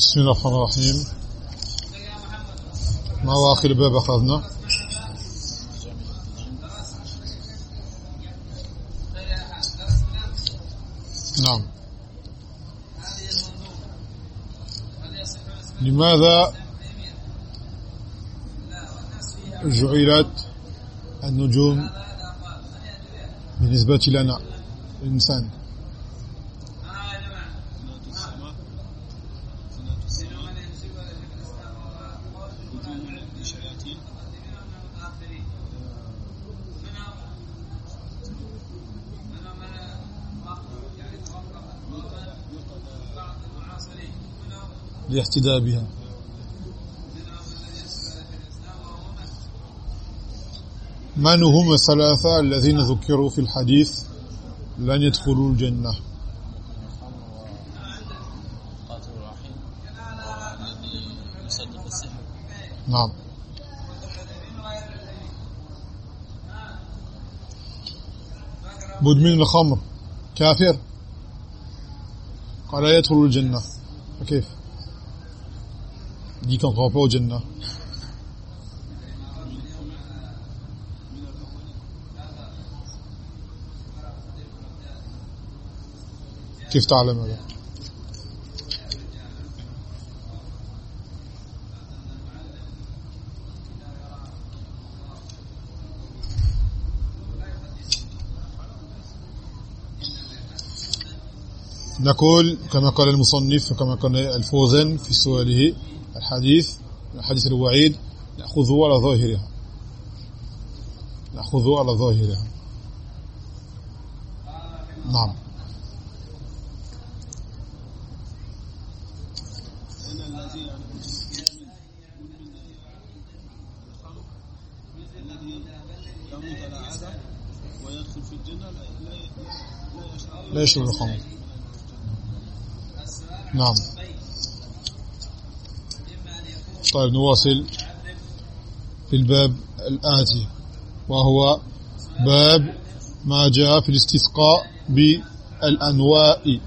بسم الله الرحمن الرحيم. ما هو آخر باب أخذنا نعم. لماذا جعلت النجوم بالنسبة لنا الإنسان؟ الاحتداء بها. من هم الثلاثة الذين ذكروا في الحديث؟ لن يدخلوا الجنة. نعم. مدمن الخمر. كافر. قال يدخل الجنة. فكيف؟ dit qu'on ne rentre pas au Jannah. كيف تعلم هذا نقول كما قال المصنف وكما قال الفوزن في سؤاله الحديث الحديث الوعيد نأخذه على ظاهرها. نأخذه على ظاهرها. نعم. لا يشرب الخمر. نعم. طيب نواصل في الباب الآتي وهو باب ما جاء في الاستسقاء بالأنواء.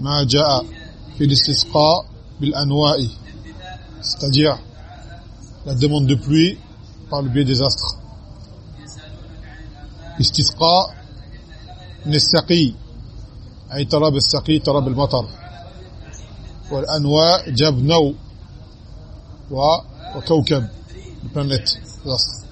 ما جاء في الاستسقاء بالأنواء. C'est-à-dire la demande de pluie par le biais des astres. استسقاء نستقي أي طلب السقي طلب المطر. والأنواء جبنو وكوكب البلانيت خلاص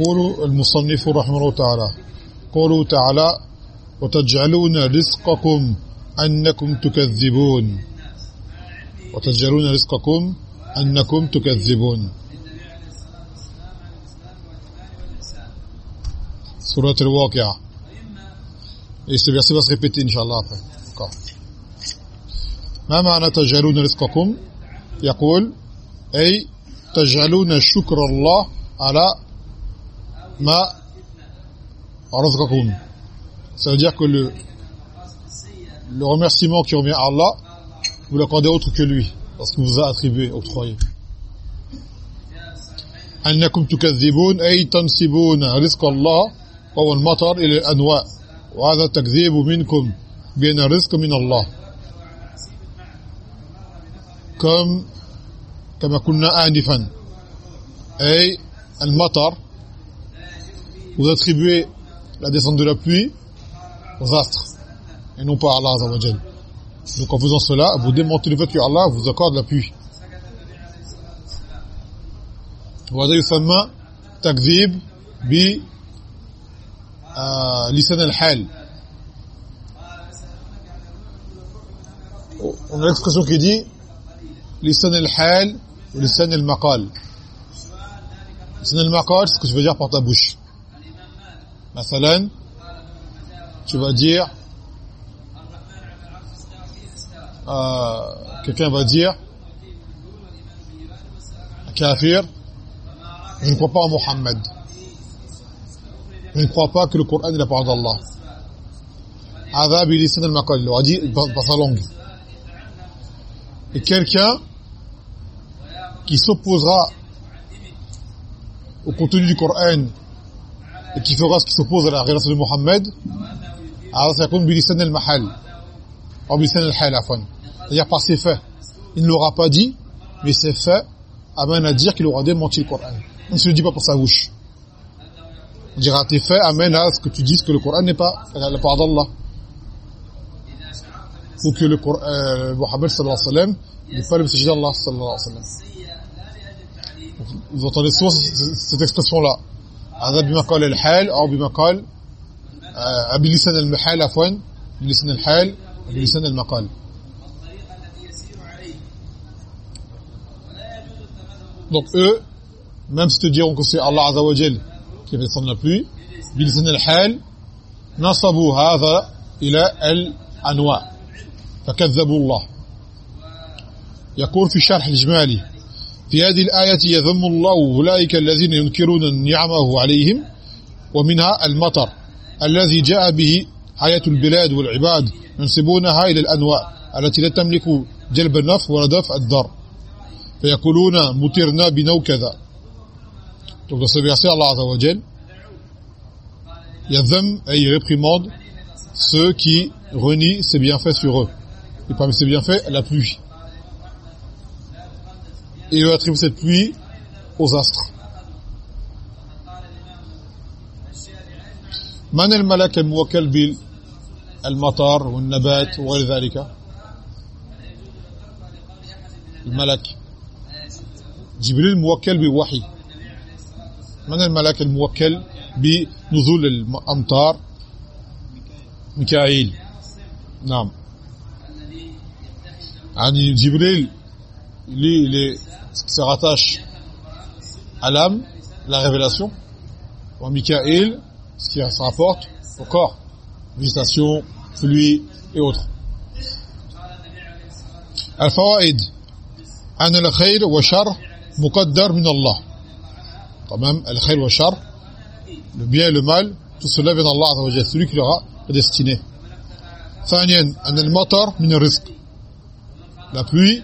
يقول المصنف رحمه الله تعالى قوله تعالى وتجعلون رزقكم أنكم تكذبون وتجعلون رزقكم أنكم تكذبون سورة الواقعة Et ce verset va Inch'Allah, après. D'accord. ما معنى تجعلون رزقكم يقول أي تجعلون شكر الله على ما رزقكم ça veut dire que le le remerciement qui revient à Allah, vous l'accordez autre que lui, parce qu'il vous a attribué, octroyé. أنكم تكذبون أي تنسبون رزق الله وهو المطر إلى الأنواع وهذا تكذيب منكم بأن الرزق من الله comme كما كنا آنفا أي المطر vous attribuez la descente de la pluie aux astres et non pas Allah Azza wa Donc en faisant cela, vous démontez le fait que Allah vous accorde la pluie. وهذا يسمى تكذيب ب لسان الحال on a l'expression qui dit lisan al-hal ou lisan al-maqal lisan al-maqal c'est ce que tu veux dire par ta bouche مثلا tu vas dire euh, quelqu'un va dire kafir je ne crois pas en Mohammed je ne crois pas que le Coran est la parole d'Allah Adab lisan al-maqal. Il aura dit par sa langue. Et quelqu'un qui s'opposera au contenu du Coran et qui fera ce qui s'oppose à la révélation de Mohammed, al-hal, C'est-à-dire par ses faits. Il ne l'aura pas dit, mais ses faits amènent à dire qu'il aura démenti le Coran. On ne se le dit pas pour sa bouche. On dira tes faits amènent à ce que tu dises que le Coran n'est pas la parole d'Allah. Ou que le Coran, euh, Mohammed sallallahu alayhi wa sallam n'est pas le messager d'Allah sallallahu alayhi wa sallam. Vous entendez souvent cette expression-là. هذا بما قال الحال أو بما قال بلسان المحال عفوا بلسان الحال بلسان المقال. Donc eux, même si te diront que c'est Allah Azza wa Jal qui fait descendre la pluie, بلسان الحال نصبوا هذا إلى الأنواع فكذبوا الله يقول في شرح الإجمالي في هذه الآية يذم الله أولئك الذين ينكرون نعمه عليهم ومنها المطر الذي جاء به حياة البلاد والعباد ينسبونها إلى الأنواع التي لا تملك جلب النفع دفع الضر فيقولون مطرنا بنو كذا Donc dans ce verset, Allah Azza wa Jal, Yadham et réprimande ceux qui renient ses bienfaits sur eux. Et parmi ses bienfaits, la pluie. Et il attribue cette pluie aux astres. من الملك الموكل بالمطر والنبات وغير ذلك الملك جبريل الموكل بوحي من الملك الموكل بنزول الامطار ميكائيل نعم يعني جبريل lui, il est, se rattache à l'âme, la révélation. Ou Michael, ce qui se rapporte au corps, végétation, fluide et autres. الفوائد أن الخير والشر مقدر من الله تمام الخير والشر le bien et le mal tout cela vient d'Allah عز وجل celui qui l'aura destiné ثانيا أن المطر من الرزق la pluie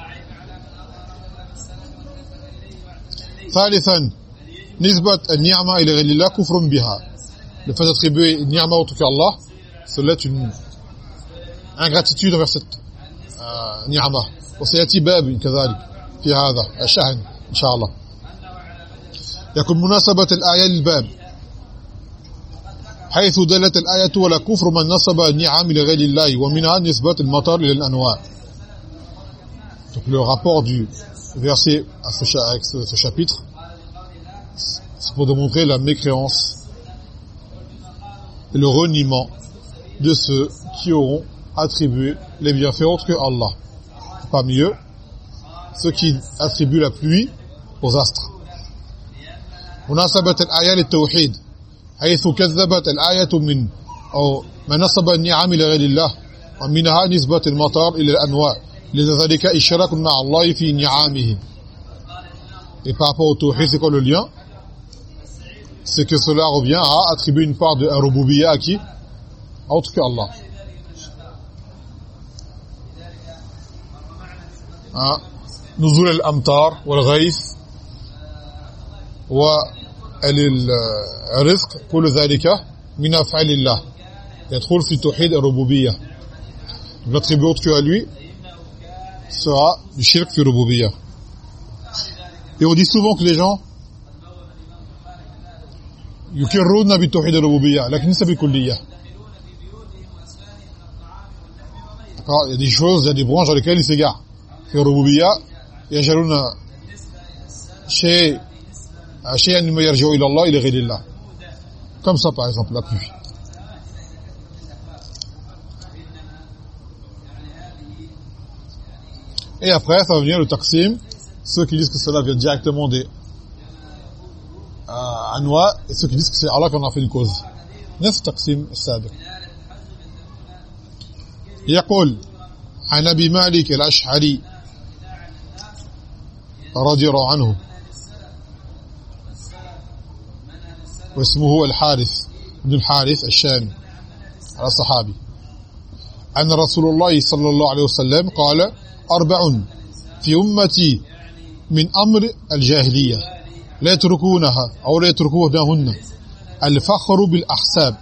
ثالثا نسبة النعمة إلى غير الله كفر بها. Le fait d'attribuer une ni'ma autre qu'Allah cela est une ingratitude envers cette euh, وسيأتي باب كذلك في هذا الشأن إن شاء الله. يكون مناسبة الآية للباب. حيث دلت الآية ولا كفر من نصب النعم لغير الله ومنها نسبة المطر إلى الأنواع. Donc le rapport du verset à ce, avec ce, ce chapitre, c'est pour démontrer la mécréance et le reniement de ceux qui auront attribué les bienfaits autres que Allah. Parmi eux, ceux qui attribuent la pluie aux astres. مناسبة الآية للتوحيد حيث كذبت الآية من أو ما نصب النعم لغير الله ومنها نسبة المطر إلى الأنواع لذلك إشراك مع الله في نعامه et par rapport au tawhid c'est quoi le lien c'est que cela revient à attribuer une part de rububiyya à qui autre que Allah نزول الامطار والغيث والرزق كل ذلك من افعال الله يدخل في توحيد الربوبيه l'attribut que à lui sera du shirk fi rububiyya. Et on dit souvent que les gens يكرون بالتوحيد الربوبية لكن ليس بالكلية D'accord Il y a des choses, il y a des branches dans lesquelles ils s'égarent. في الربوبية يجعلون شيء شيئا مما يرجع إلى الله إلى غير الله Comme ça par exemple, la pluie. Et après, ça va venir le taqsim, ceux qui disent que cela vient directement des euh, Anwa, et ceux qui disent que c'est Allah qui en a fait une cause. نفس تقسيم السابق يقول عن أبي مالك الأشعري رضي الله عنه واسمه الحارث بن الحارث الشامي على الصحابي أن رسول الله صلى الله عليه وسلم قال أربع في أمتي من أمر الجاهلية. لا يتركونها أو لا يتركونهن. الفخر بالأحساب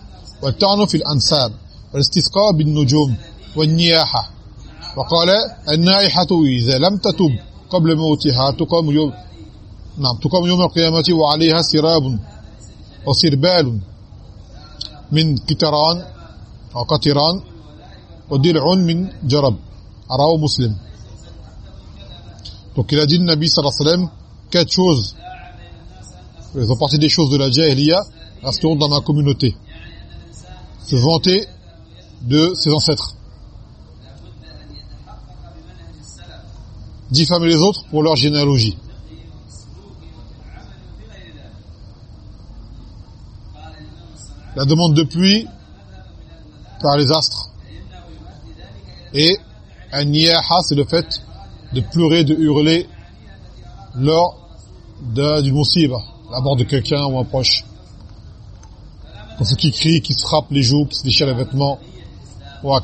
والطعن في الأنساب والاستسقاء بالنجوم والنياحة. وقال النائحة إذا لم تتب قبل موتها تقام يوم نعم تقام يوم القيامة وعليها سراب وسربال من كتران أو قطران ودرع من جرب. رواه مسلم. Donc il a dit le Nabi sallallahu alayhi wa sallam quatre choses. Ils font partie des choses de la jahiliya resteront dans ma communauté. Se vanter de ses ancêtres. Diffamer les autres pour leur généalogie. La demande de pluie par les astres. Et un niyaha, c'est le fait de pleurer, de hurler lors d'une musiba, la mort de quelqu'un ou un proche. Comme ceux qui crient, qui se frappent les joues, qui se déchirent les vêtements, ou à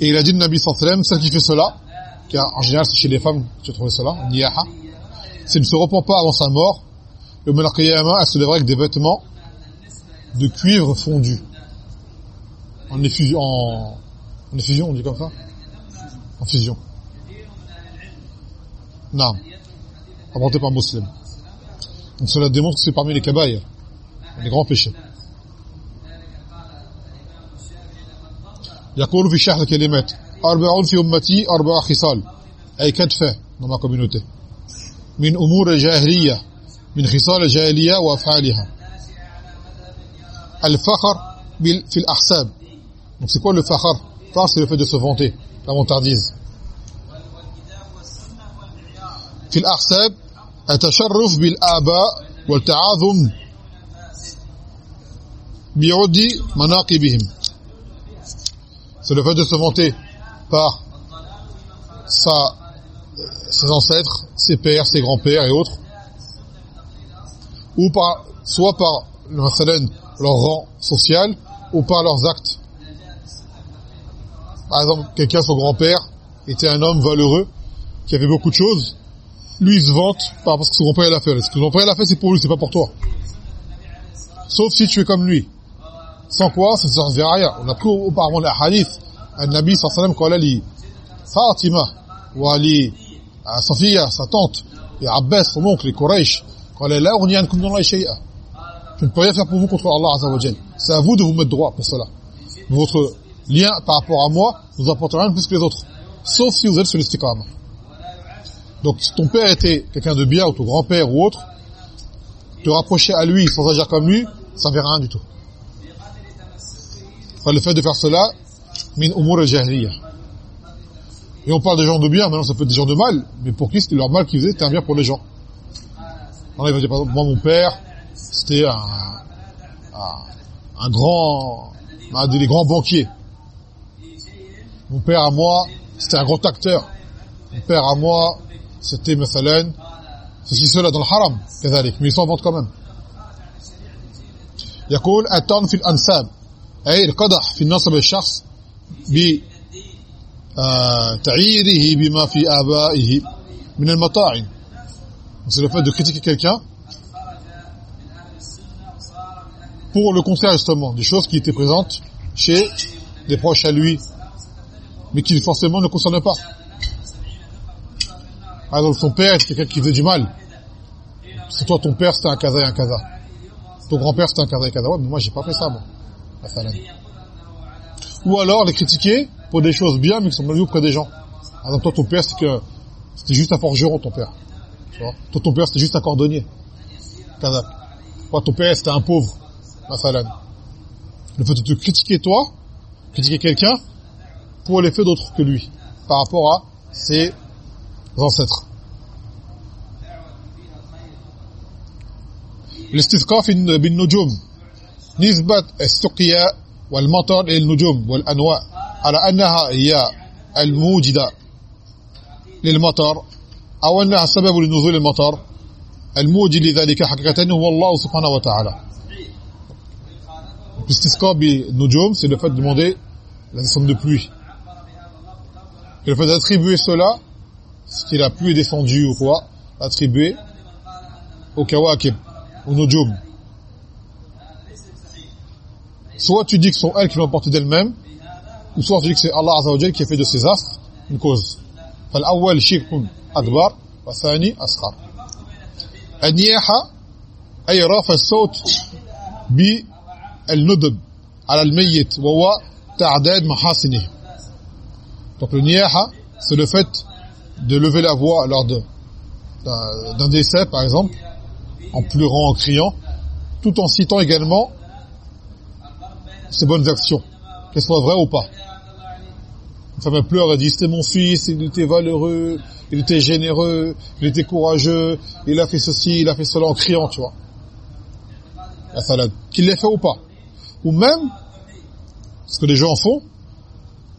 Et il a dit le Nabi sallam, celle qui fait cela, car en général c'est chez les femmes que tu trouves cela, niyaha, c'est ne se repent pas avant sa mort, et au elle se lèvera avec des vêtements de cuivre fondu. En effusion, en, en effusion, on dit comme ça? En fusion. Non. Inventé par un musulman. Donc cela démontre que c'est parmi les kabaïr, les grands péchés. يقول في شرح الكلمات أربعون في أمتي أربع خصال أي كدفة dans ma communauté من أمور الجاهلية من خصال الجاهلية وأفعالها الفخر في الأحساب donc c'est quoi le fakhar fakhar c'est le fait de se vanter la vantardise في الأحساب التشرف بالآباء والتعاظم بعد مناقبهم c'est le fait de se vanter par sa, ses ancêtres, ses pères, ses grands-pères et autres, ou par, soit par leur rang social, ou par leurs actes. Par exemple, quelqu'un, son grand-père, était un homme valeureux, qui avait beaucoup de choses, lui il se vante parce que son grand-père l'a fait. Ce que son grand-père l'a fait, c'est pour lui, c'est pas pour toi. Sauf si tu es comme lui. Sans quoi, ça ne sert à rien. On a pris auparavant les hadith, un Nabi sallallahu alayhi wa sallam, Fatima, ou Ali, Safia, sa tante, et Abbas, son oncle, et Quraysh, quand elle est là, on y a un dans la shay'a. Je ne peux rien faire pour vous contre Allah Azza C'est à vous de vous mettre droit pour cela. Votre lien par rapport à moi vous apportera rien plus que les autres. Sauf si vous êtes sur l'istiqama. Donc si ton père était quelqu'un de bien, ou ton grand-père ou autre, te rapprocher à lui sans agir comme lui, ça ne verra rien du tout. Enfin, le fait de faire cela, min umur al-jahiliya. Et on parle des gens de bien, maintenant ça peut être des gens de mal, mais pour qui leur mal qu'ils faisaient, c'était un bien pour les gens. Alors, par exemple, moi mon père, c'était un, grand, un des grands banquiers. Mon père à moi, c'était un grand acteur. Mon père à moi, c'était مثلا ceci cela dans le haram كذلك mais ils s'en vantent quand même يقول الطعن في الانساب اي القدح في النصب الشخص ب تعييره بما في ابائه من المطاعن c'est le fait de critiquer quelqu'un pour le concert justement des choses qui étaient présentes chez des proches à lui mais qui forcément ne concernent pas par exemple, son père, c'est quelqu'un qui faisait du mal. C'est toi, ton père, c'était un kaza et un kaza. Ton grand-père, c'était un kaza et un kaza. Ouais, mais moi, j'ai pas fait ça, moi. Ou alors, les critiquer pour des choses bien, mais qui sont mal vues auprès des gens. Par exemple, toi, ton père, c'est que c'était juste un forgeron, ton père. Toi, ton père, c'était juste un cordonnier. Kaza. Toi, ton père, c'était un pauvre. Le fait de te critiquer, toi, critiquer quelqu'un, pour l'effet d'autre que lui. Par rapport à ses ancêtres. الاستذكاء بالنجوم نسبة السقيا والمطر إلى النجوم والأنواع على أنها هي الموجدة للمطر أو أنها سبب لنزول المطر الموجد لذلك حقيقة هو الله سبحانه وتعالى L'istisqa nujum, c'est le fait de demander la descente de pluie. Et le fait d'attribuer cela, si la pluie est descendue ou quoi, attribuer au kawakib, au nujum. Soit tu dis que ce sont elles qui l'ont porté d'elles-mêmes, ou soit tu dis que c'est Allah Azza qui a fait de ces astres une cause. فالأول شرك أكبر والثاني أصغر النياحة أي رفع الصوت بالندب على الميت وهو تعداد محاسنه donc le niyaha c'est le fait de lever la voix lors d'un décès par exemple en pleurant en criant tout en citant également ses bonnes actions. Qu'elles soient vraies ou pas. Une femme pleure et dit c'était mon fils il était valeureux il était généreux il était courageux il a fait ceci il a fait cela en criant tu vois. La salade. Qu'il l'ait fait ou pas. Ou même ce que les gens font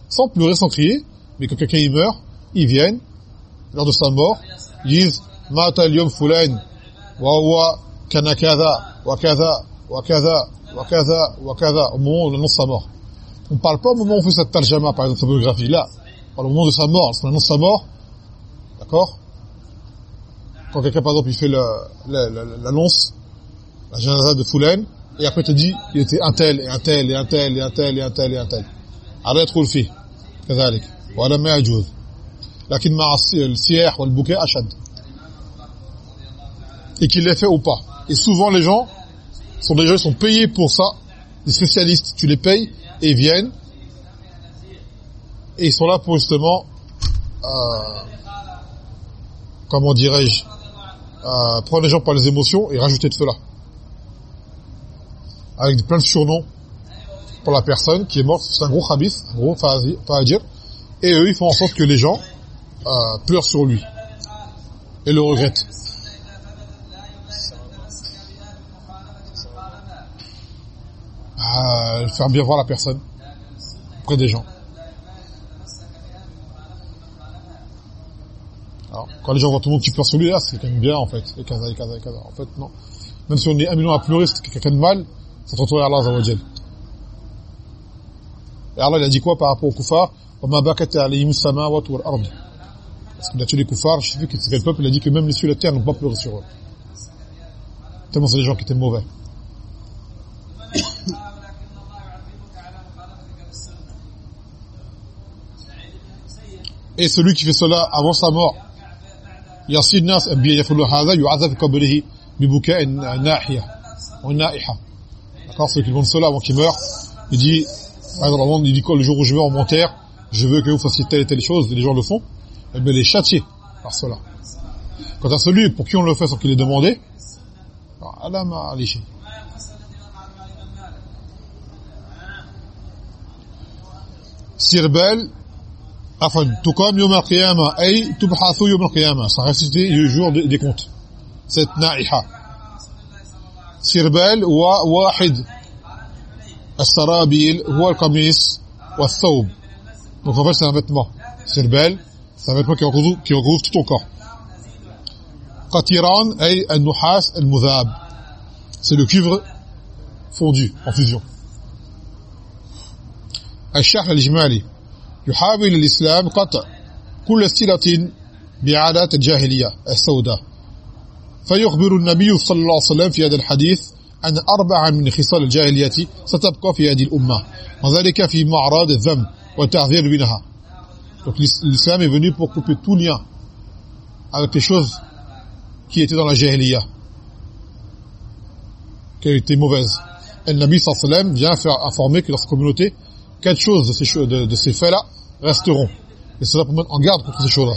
sans pleurer sans crier mais quand quelqu'un il meurt ils viennent lors de sa mort ils disent mata al-yawm fulan wa huwa kana kaza wa kaza wa kaza wa kaza wa kaza au moment où on annonce sa mort on ne parle pas au moment où on fait cette tarjama par exemple sa biographie là on parle au moment de sa mort on annonce sa mort d'accord quand quelqu'un par exemple il fait l'annonce la, la, la de Foulen et après te dit il était un tel et un tel et un tel et un tel et un tel et un tel arrête trop le fait كذلك ولا ما يجوز لكن مع السياح والبكاء اشد et qu'il l'ait fait ou pas et souvent les gens sont déjà sont payés pour ça des spécialistes tu les payes et ils viennent et ils sont là pour justement euh, comment dirais-je euh, prendre les gens par les émotions et rajouter de cela avec plein de surnoms pour la personne qui est morte, c'est un gros khabith, un gros fajir, et eux ils font en sorte que les gens euh, pleurent sur lui et le regrettent. Euh, faire bien voir la personne auprès des gens. Alors, quand les gens voient tout le monde qui pleure sur lui, là, c'est quelqu'un de bien, en fait. Et kaza, et kaza, et kaza. En fait, non. Même si on est un million à pleurer, c'est quelqu'un de mal, ça se retrouve à Allah Azza Et Allah, il a dit quoi par rapport aux kuffars وَمَا بَكَتَ عَلَيْهِمُ السَّمَاوَاتُ وَالْأَرْضِ Parce qu'il a tué les kuffars, je sais plus quel peuple, il a dit que même les cieux et la terre n'ont pas pleuré sur eux. Tellement c'est des gens qui étaient mauvais. Et celui qui fait cela avant sa mort, يصير الناس أنبياء يفعلوا هذا يعذب قبره ببكاء ناحية ونائحة d'accord ceux qui font cela avant qu'il meure il dit il dit quoi le jour où je meurs en mon terre je veux que vous fassiez telle et telle chose et les gens le font et eh bien les châtier par cela quant à celui pour qui on le fait sans qu'il ait demandé Allah m'a alléché Sirbel afan tukam yom al-qiyamah ay tubhathu yom al-qiyamah ça réciter le jour des comptes cette na'iha sirbal wa wahid السرابيل هو القميص والثوب donc en fait c'est un vêtement sirbal c'est un vêtement qui recouvre qui recouvre tout ton corps. Qatiran ay an-nuhas al-mudhab. C'est le cuivre fondu en fusion. الشرح الإجمالي يحاول الإسلام قطع كل صلة بعادات الجاهلية السوداء فيخبر النبي صلى الله عليه وسلم في هذا الحديث أن أربعا من خصال الجاهلية ستبقى في هذه الأمة وذلك في معرض الذنب والتعذير منها Donc l'islam est venu pour couper tout lien avec les choses qui étaient dans la jahiliya, qui étaient mauvaises. Et le Nabi sallallahu alayhi wa sallam vient faire informer que dans sa communauté, quatre choses de ces, de, de ces faits-là resteront. Et cela pour mettre en garde contre ces choses-là.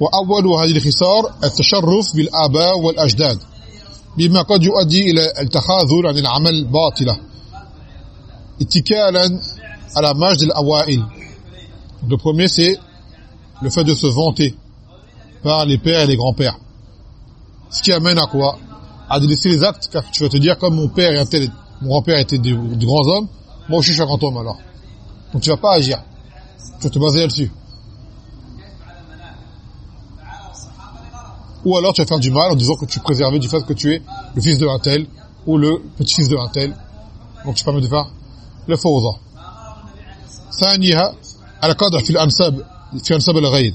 وأول هذه الخسار التشرف بالآباء والأجداد بما قد يؤدي إلى التخاذل عن العمل باطلة اتكالا على مجد الأوائل Le premier c'est le fait de se vanter par les pères et les grands-pères. Ce qui amène à quoi À délaisser les actes, car tu vas te dire, comme mon père et un tel, mon grand-père étaient de, grands hommes, moi je suis un grand homme alors. Donc tu vas pas agir. Tu vas te baser là-dessus. Ou alors tu vas faire du mal en disant que tu préserves du fait que tu es le fils de un tel ou le petit-fils de un tel. Donc tu permets de faire le fawza. ثانيها القدح في الأنساب في أنساب الغير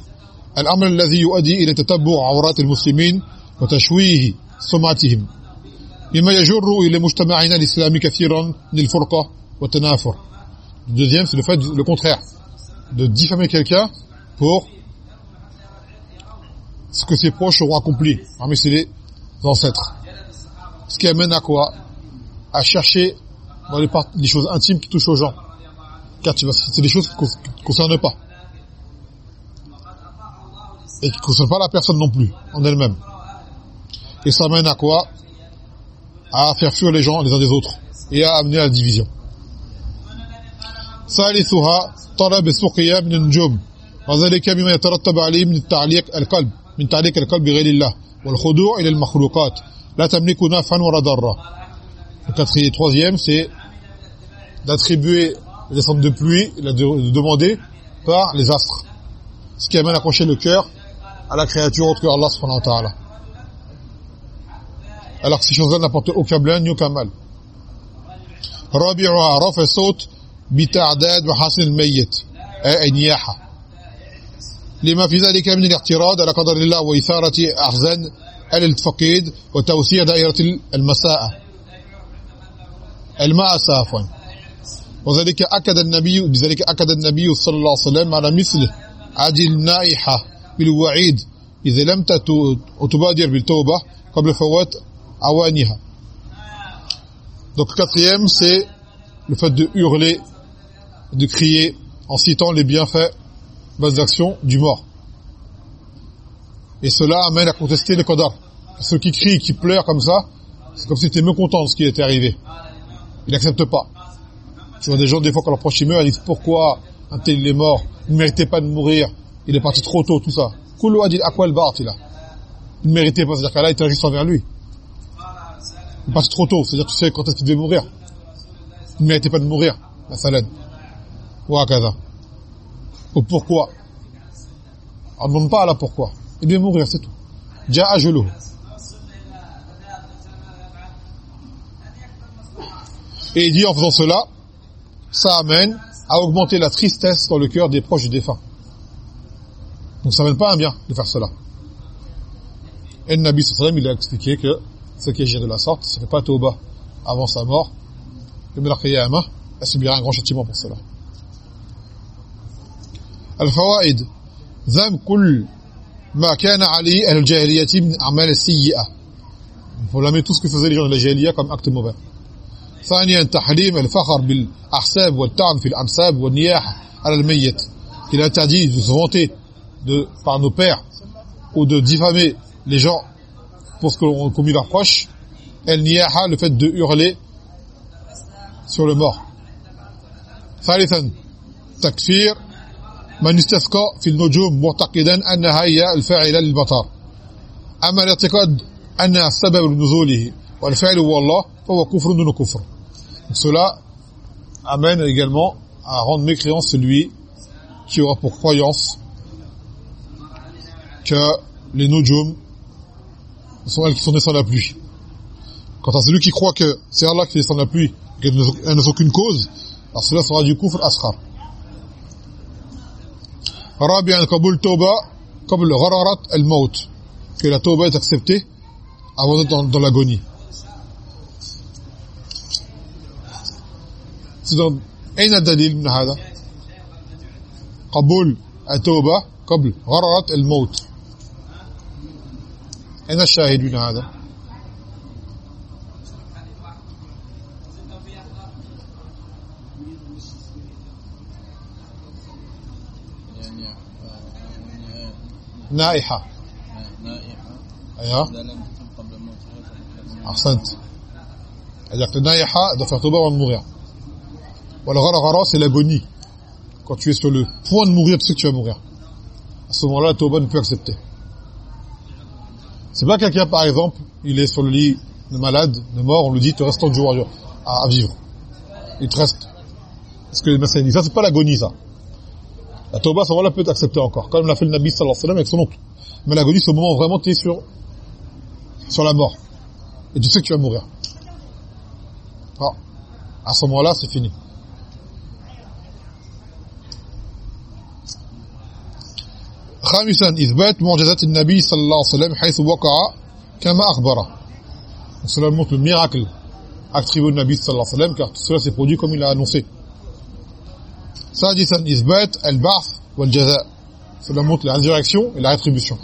الأمر الذي يؤدي إلى تتبع عورات المسلمين وتشويه سمعتهم مما يجر إلى مجتمعنا الإسلامي كثيرا للفرقة والتنافر Le deuxième, c'est le fait, le contraire, de diffamer quelqu'un pour ce que ses proches auront accompli parmi ses ancêtres. Ce qui amène à quoi À chercher dans les, les choses intimes qui touchent aux gens. Car c'est des choses qui ne concernent pas. Et qui ne concernent pas la personne non plus, en elle-même. Et ça amène à quoi À faire fuir les gens les uns des autres. Et à amener à la division. ثالثها طلب السقيا من النجوم وذلك بما يترتب عليه من التعليق القلب من تعليق القلب بغير الله والخضوع إلى المخلوقات لا تملك نفعا ولا ضرا le quatrième troisième c'est d'attribuer les descente de pluie de demander par les astres ce qui amène à accrocher le cœur à la créature autre que Allah subhanahu wa ta'ala alors que ces choses-là n'apportent aucun bien ni aucun mal رابعها رفع الصوت بتعداد وحسن الميت أي نياحة لما في ذلك من الاعتراض على قدر الله وإثارة أحزان الفقيد وتوسيع دائرة المساءة المأسى عفوا وذلك أكد النبي بذلك أكد النبي صلى الله عليه وسلم على مثله عدل النائحة بالوعيد إذا لم تبادر بالتوبة قبل فوات أوانها Donc le quatrième, c'est le fait de hurler, de crier en citant les bienfaits, bonnes actions du mort. Et cela amène à contester le qadar. Ceux qui crient, qui pleurent comme ça, c'est comme si c'était mécontent de ce qui était arrivé. Ils n'acceptent pas. Tu vois des gens, des fois, quand leur proche meurt, ils disent pourquoi un tel il est mort, il ne méritait pas de mourir, il est parti trop tôt, tout ça. Kullu adil akwal Il ne méritait pas, c'est-à-dire qu'Allah était injuste envers lui. Il passe trop tôt, c'est-à-dire tu sais quand est-ce qu'il devait mourir. Il ne méritait pas de mourir, la salade. Ou akaza. Ou pourquoi? On ne demande pas à la pourquoi. Il devait mourir, c'est tout. Ja'a ajulu. Et il dit en faisant cela, ça amène à augmenter la tristesse dans le cœur des proches du défunt. Donc ça n'amène pas un bien de faire cela. Et le Nabi sallallahu il a expliqué que ce qui agit de la sorte, ce n'est pas tauba avant sa mort, le Qiyamah, elle subira un grand châtiment pour cela. الفوائد ذم كل ما كان عليه أهل الجاهلية من أعمال السيئة Faut l'aimer tout ce que faisaient les gens de la jahiliya comme acte mauvais. ثانيا تحريم الفخر بالأحساب والتعن في الأنساب والنياح على الميت. A interdit vanter de, par nos pères ou de diffamer les gens pour ce qu'on commis leurs proches, el niyaha, le fait de hurler sur le mort. ثالثا تكفير من استسقى في النجوم معتقدا أنها هي الفاعلة للمطر أما الاعتقاد أنها السبب لنزوله والفعل هو الله فهو كفر دون كفر cela amène également à rendre mécréant celui qui aura pour croyance que les nujum sont elles qui sont descendues la pluie. Quant à celui qui croit que c'est Allah qui descend la pluie, qu'elle ne sont qu'une cause, alors cela sera du kufr asghar. رابعا قبول توبة قبل غرارة الموت que la tauba est acceptée avant d'être dans, dans l'agonie الاعتذار أين الدليل من هذا؟ قبول التوبة قبل غرره الموت. أين الشاهد من هذا؟ نائحة. نائحة أيوه. أحسنت. إذا كنت نائحة دفعت توبة ومغيره Bon, le gharagara, c'est l'agonie. Quand tu es sur le point de mourir, tu sais que tu vas mourir. À ce moment-là, la tauba ne peut accepter. C'est pas quelqu'un, par exemple, il est sur le lit de malade, de mort, on lui dit, te reste tant de jours à, vivre. Il te reste. Parce que les dit, ça, c'est pas l'agonie, ça. La tauba, à ce moment-là, peut être encore. Comme l'a fait le Nabi, sallallahu alayhi wa avec son oncle. Mais l'agonie, c'est au moment où vraiment tu es sur, sur la mort. Et tu sais que tu vas mourir. Ah. À ce moment-là, c'est fini. خامسا إثبات معجزات النبي صلى الله عليه وسلم حيث وقع كما أخبره. صلى الله عليه ميراكل أكتريب النبي صلى الله عليه وسلم كارت صلى الله عليه وسلم إلى أنوصي سادسا إثبات البعث والجزاء. صلى الله عليه وسلم إلى أتريبسيون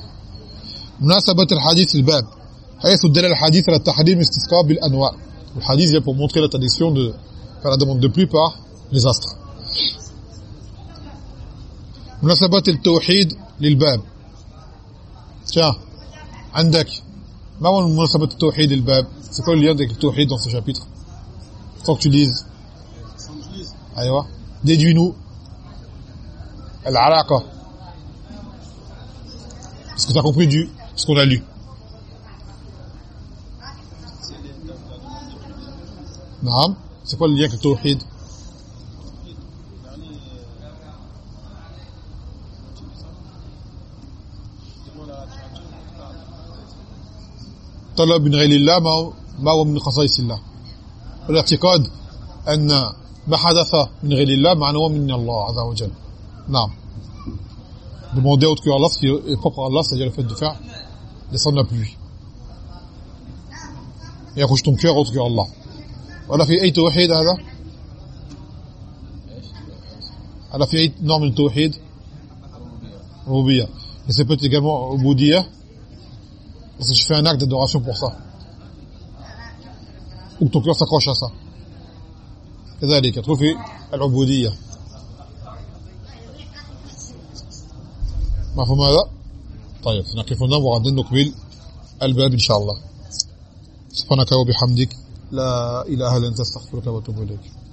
مناسبة الحديث الباب حيث دل الحديث على للتحديم استثقاء بالأنواع. الحديث يبقى مطلع التحديثيون فلا دمون دبلي بار لزاستر مناسبة التوحيد للباب tiens عندك ما هو مناسبة التوحيد للباب c'est quoi le lien avec le tawhid dans ce chapitre faut que tu lises ايوه déduis-nous العلاقة est-ce que tu as compris du ce qu'on a lu نعم c'est quoi le lien avec le tawhid طلب من غير الله ما ما هو من خصائص الله الاعتقاد أن ما حدث من غير الله معناه من الله عز وجل نعم demander autre que Allah ce qui propre à Allah c'est-à-dire le fait de faire descendre la pluie et accroche ton cœur autre que Allah ولا في أي توحيد هذا هذا في أي نوع من التوحيد ربوبية et c'est peut-être également ubudiyya Parce que je fais un acte d'adoration pour ça. Ou ton cœur s'accroche à ça. كذلك تدخل في العبودية مفهوم هذا طيب نقف هنا وغدا نكمل الباب إن شاء الله سبحانك وبحمدك لا إله إلا أنت استغفرك وأتوب إليك